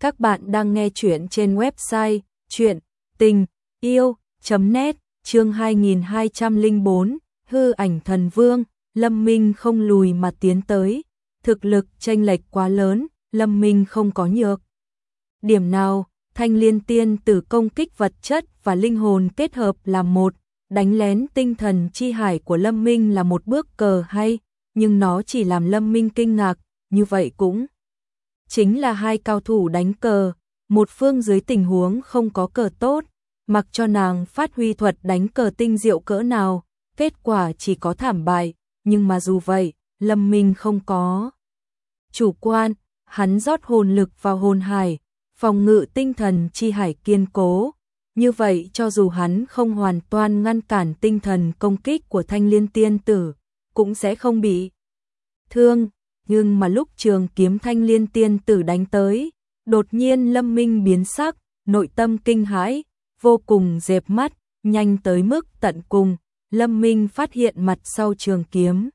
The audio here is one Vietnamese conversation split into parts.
Các bạn đang nghe chuyện trên website chuyện tình yêu.net chương 2204 hư ảnh thần vương, Lâm Minh không lùi mà tiến tới, thực lực tranh lệch quá lớn, Lâm Minh không có nhược. Điểm nào, thanh liên tiên tử công kích vật chất và linh hồn kết hợp là một, đánh lén tinh thần chi hải của Lâm Minh là một bước cờ hay, nhưng nó chỉ làm Lâm Minh kinh ngạc, như vậy cũng chính là hai cao thủ đánh cờ, một phương dưới tình huống không có cờ tốt, mặc cho nàng phát huy thuật đánh cờ tinh diệu cỡ nào, kết quả chỉ có thảm bại, nhưng mà dù vậy, Lâm Minh không có. Chủ quan, hắn rót hồn lực vào hồn hải, phòng ngự tinh thần chi hải kiên cố. Như vậy cho dù hắn không hoàn toàn ngăn cản tinh thần công kích của thanh liên tiên tử, cũng sẽ không bị thương, nhưng mà lúc trường kiếm thanh liên tiên tử đánh tới, đột nhiên lâm minh biến sắc, nội tâm kinh hãi, vô cùng dẹp mắt, nhanh tới mức tận cùng, lâm minh phát hiện mặt sau trường kiếm.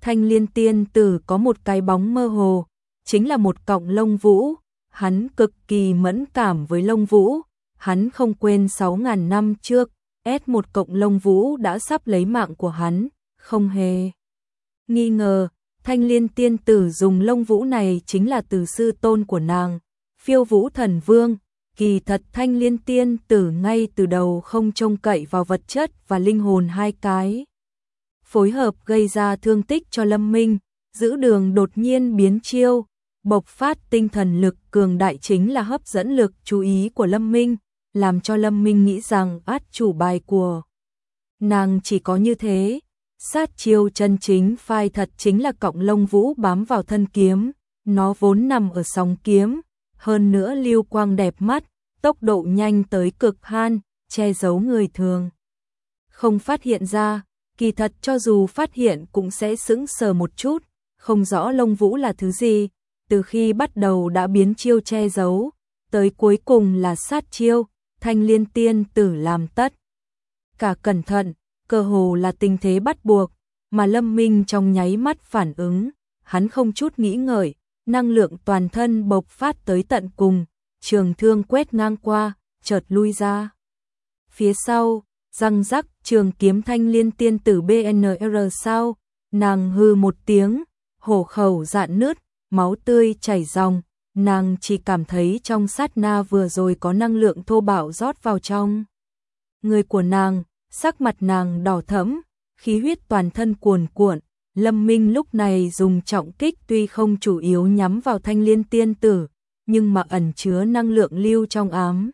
Thanh liên tiên tử có một cái bóng mơ hồ, chính là một cọng lông vũ, hắn cực kỳ mẫn cảm với lông vũ, hắn không quên 6.000 năm trước, ép một cộng lông vũ đã sắp lấy mạng của hắn, không hề. Nghi ngờ, thanh liên tiên tử dùng lông vũ này chính là từ sư tôn của nàng, phiêu vũ thần vương, kỳ thật thanh liên tiên tử ngay từ đầu không trông cậy vào vật chất và linh hồn hai cái. Phối hợp gây ra thương tích cho Lâm Minh, giữ đường đột nhiên biến chiêu, bộc phát tinh thần lực cường đại chính là hấp dẫn lực chú ý của Lâm Minh, làm cho Lâm Minh nghĩ rằng át chủ bài của nàng chỉ có như thế. Sát chiêu chân chính phai thật chính là cọng lông vũ bám vào thân kiếm, nó vốn nằm ở sóng kiếm, hơn nữa lưu quang đẹp mắt, tốc độ nhanh tới cực han, che giấu người thường. Không phát hiện ra, kỳ thật cho dù phát hiện cũng sẽ sững sờ một chút, không rõ lông vũ là thứ gì, từ khi bắt đầu đã biến chiêu che giấu, tới cuối cùng là sát chiêu, thanh liên tiên tử làm tất. Cả cẩn thận, cơ hồ là tình thế bắt buộc, mà Lâm Minh trong nháy mắt phản ứng, hắn không chút nghĩ ngợi, năng lượng toàn thân bộc phát tới tận cùng, trường thương quét ngang qua, chợt lui ra. Phía sau, răng rắc trường kiếm thanh liên tiên tử BNR sau, nàng hư một tiếng, hổ khẩu dạn nứt, máu tươi chảy ròng, nàng chỉ cảm thấy trong sát na vừa rồi có năng lượng thô bạo rót vào trong. Người của nàng, sắc mặt nàng đỏ thẫm, khí huyết toàn thân cuồn cuộn, Lâm Minh lúc này dùng trọng kích tuy không chủ yếu nhắm vào thanh liên tiên tử, nhưng mà ẩn chứa năng lượng lưu trong ám.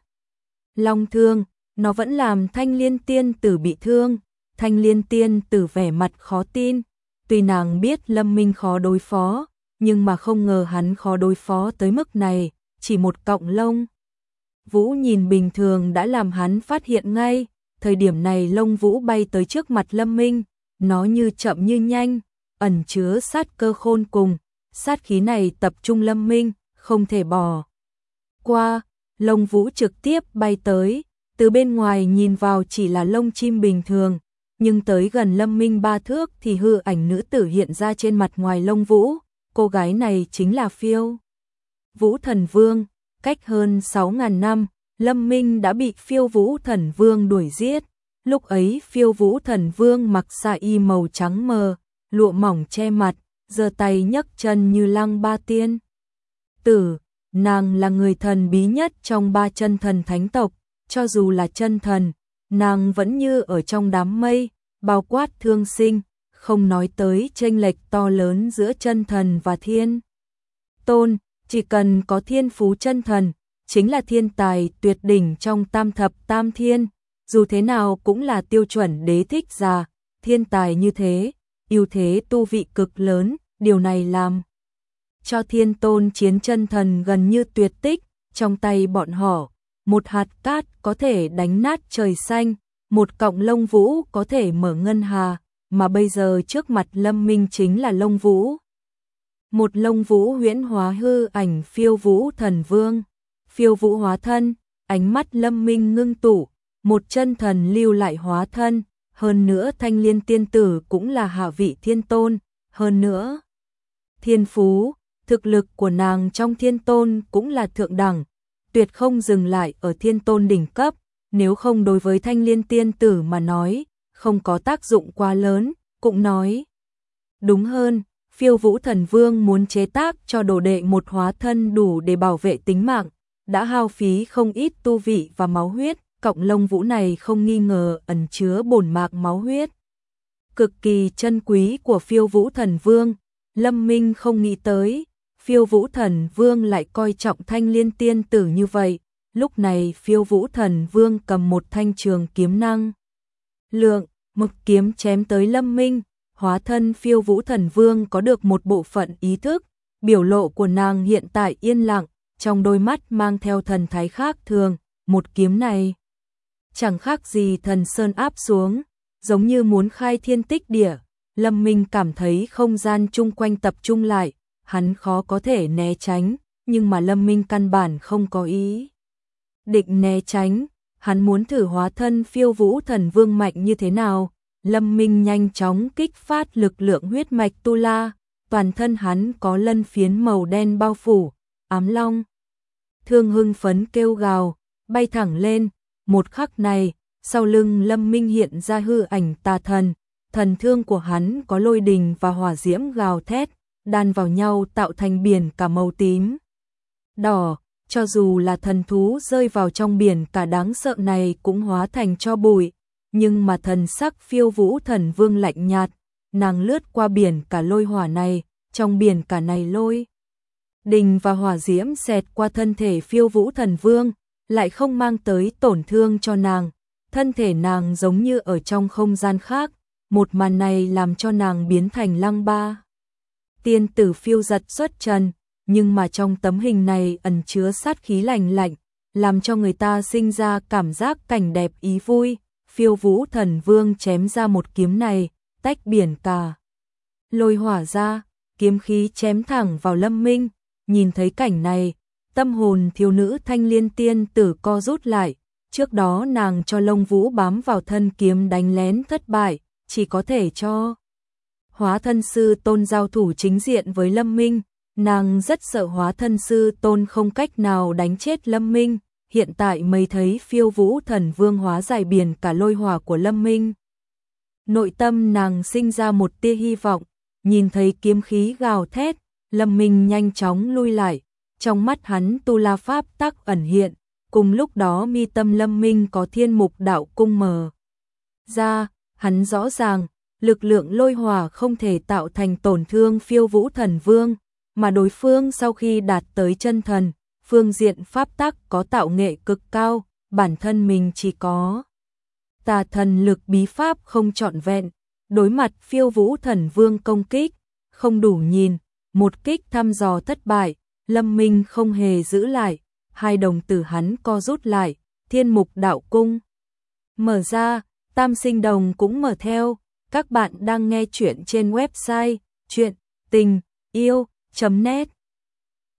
Long thương, nó vẫn làm thanh liên tiên tử bị thương, thanh liên tiên tử vẻ mặt khó tin, tuy nàng biết Lâm Minh khó đối phó, nhưng mà không ngờ hắn khó đối phó tới mức này, chỉ một cọng lông. Vũ nhìn bình thường đã làm hắn phát hiện ngay, thời điểm này lông vũ bay tới trước mặt Lâm Minh, nó như chậm như nhanh, ẩn chứa sát cơ khôn cùng, sát khí này tập trung Lâm Minh, không thể bỏ. Qua, lông vũ trực tiếp bay tới, từ bên ngoài nhìn vào chỉ là lông chim bình thường, nhưng tới gần Lâm Minh ba thước thì hư ảnh nữ tử hiện ra trên mặt ngoài lông vũ, cô gái này chính là Phiêu. Vũ Thần Vương, cách hơn 6.000 năm, Lâm Minh đã bị phiêu vũ thần vương đuổi giết. Lúc ấy phiêu vũ thần vương mặc xà y màu trắng mờ, lụa mỏng che mặt, giơ tay nhấc chân như lăng ba tiên. Tử, nàng là người thần bí nhất trong ba chân thần thánh tộc, cho dù là chân thần, nàng vẫn như ở trong đám mây, bao quát thương sinh, không nói tới tranh lệch to lớn giữa chân thần và thiên. Tôn, chỉ cần có thiên phú chân thần, chính là thiên tài tuyệt đỉnh trong tam thập tam thiên, dù thế nào cũng là tiêu chuẩn đế thích già, thiên tài như thế, ưu thế tu vị cực lớn, điều này làm cho thiên tôn chiến chân thần gần như tuyệt tích, trong tay bọn họ, một hạt cát có thể đánh nát trời xanh, một cọng lông vũ có thể mở ngân hà, mà bây giờ trước mặt Lâm Minh chính là lông vũ. Một lông vũ huyễn hóa hư ảnh phiêu vũ thần vương phiêu vũ hóa thân, ánh mắt lâm minh ngưng tụ, một chân thần lưu lại hóa thân, hơn nữa thanh liên tiên tử cũng là hạ vị thiên tôn, hơn nữa. Thiên phú, thực lực của nàng trong thiên tôn cũng là thượng đẳng, tuyệt không dừng lại ở thiên tôn đỉnh cấp, nếu không đối với thanh liên tiên tử mà nói, không có tác dụng quá lớn, cũng nói. Đúng hơn, phiêu vũ thần vương muốn chế tác cho đồ đệ một hóa thân đủ để bảo vệ tính mạng, đã hao phí không ít tu vị và máu huyết, cọng lông vũ này không nghi ngờ ẩn chứa bổn mạc máu huyết. Cực kỳ chân quý của phiêu vũ thần vương, Lâm Minh không nghĩ tới, phiêu vũ thần vương lại coi trọng thanh liên tiên tử như vậy, lúc này phiêu vũ thần vương cầm một thanh trường kiếm năng. Lượng, một kiếm chém tới Lâm Minh, hóa thân phiêu vũ thần vương có được một bộ phận ý thức, biểu lộ của nàng hiện tại yên lặng, trong đôi mắt mang theo thần thái khác thường, một kiếm này chẳng khác gì thần sơn áp xuống, giống như muốn khai thiên tích địa. Lâm Minh cảm thấy không gian chung quanh tập trung lại, hắn khó có thể né tránh, nhưng mà Lâm Minh căn bản không có ý. Định né tránh, hắn muốn thử hóa thân phiêu vũ thần vương mạnh như thế nào. Lâm Minh nhanh chóng kích phát lực lượng huyết mạch tu la, toàn thân hắn có lân phiến màu đen bao phủ, ám long. Thương hưng phấn kêu gào, bay thẳng lên, một khắc này, sau lưng Lâm Minh hiện ra hư ảnh tà thần, thần thương của hắn có lôi đình và hỏa diễm gào thét, đan vào nhau tạo thành biển cả màu tím. Đỏ, cho dù là thần thú rơi vào trong biển cả đáng sợ này cũng hóa thành cho bụi, nhưng mà thần sắc phiêu vũ thần vương lạnh nhạt, nàng lướt qua biển cả lôi hỏa này, trong biển cả này lôi. Đình và hỏa diễm xẹt qua thân thể phiêu vũ thần vương, lại không mang tới tổn thương cho nàng, thân thể nàng giống như ở trong không gian khác, một màn này làm cho nàng biến thành lăng ba. Tiên tử phiêu giật xuất trần, nhưng mà trong tấm hình này ẩn chứa sát khí lạnh lạnh, làm cho người ta sinh ra cảm giác cảnh đẹp ý vui. Phiêu vũ thần vương chém ra một kiếm này, tách biển cả. Lôi hỏa ra, kiếm khí chém thẳng vào lâm minh, nhìn thấy cảnh này, tâm hồn thiếu nữ thanh liên tiên tử co rút lại, trước đó nàng cho lông vũ bám vào thân kiếm đánh lén thất bại, chỉ có thể cho. Hóa thân sư tôn giao thủ chính diện với Lâm Minh, nàng rất sợ hóa thân sư tôn không cách nào đánh chết Lâm Minh, hiện tại mới thấy phiêu vũ thần vương hóa giải biển cả lôi hỏa của Lâm Minh. Nội tâm nàng sinh ra một tia hy vọng, nhìn thấy kiếm khí gào thét, Lâm Minh nhanh chóng lui lại, trong mắt hắn tu la pháp tắc ẩn hiện, cùng lúc đó mi tâm Lâm Minh có thiên mục đạo cung mờ. Ra, hắn rõ ràng, lực lượng lôi hòa không thể tạo thành tổn thương phiêu vũ thần vương, mà đối phương sau khi đạt tới chân thần, phương diện pháp tắc có tạo nghệ cực cao, bản thân mình chỉ có tà thần lực bí pháp không trọn vẹn, đối mặt phiêu vũ thần vương công kích, không đủ nhìn, một kích thăm dò thất bại, Lâm Minh không hề giữ lại, hai đồng tử hắn co rút lại, thiên mục đạo cung. Mở ra, tam sinh đồng cũng mở theo, các bạn đang nghe chuyện trên website chuyện tình yêu.net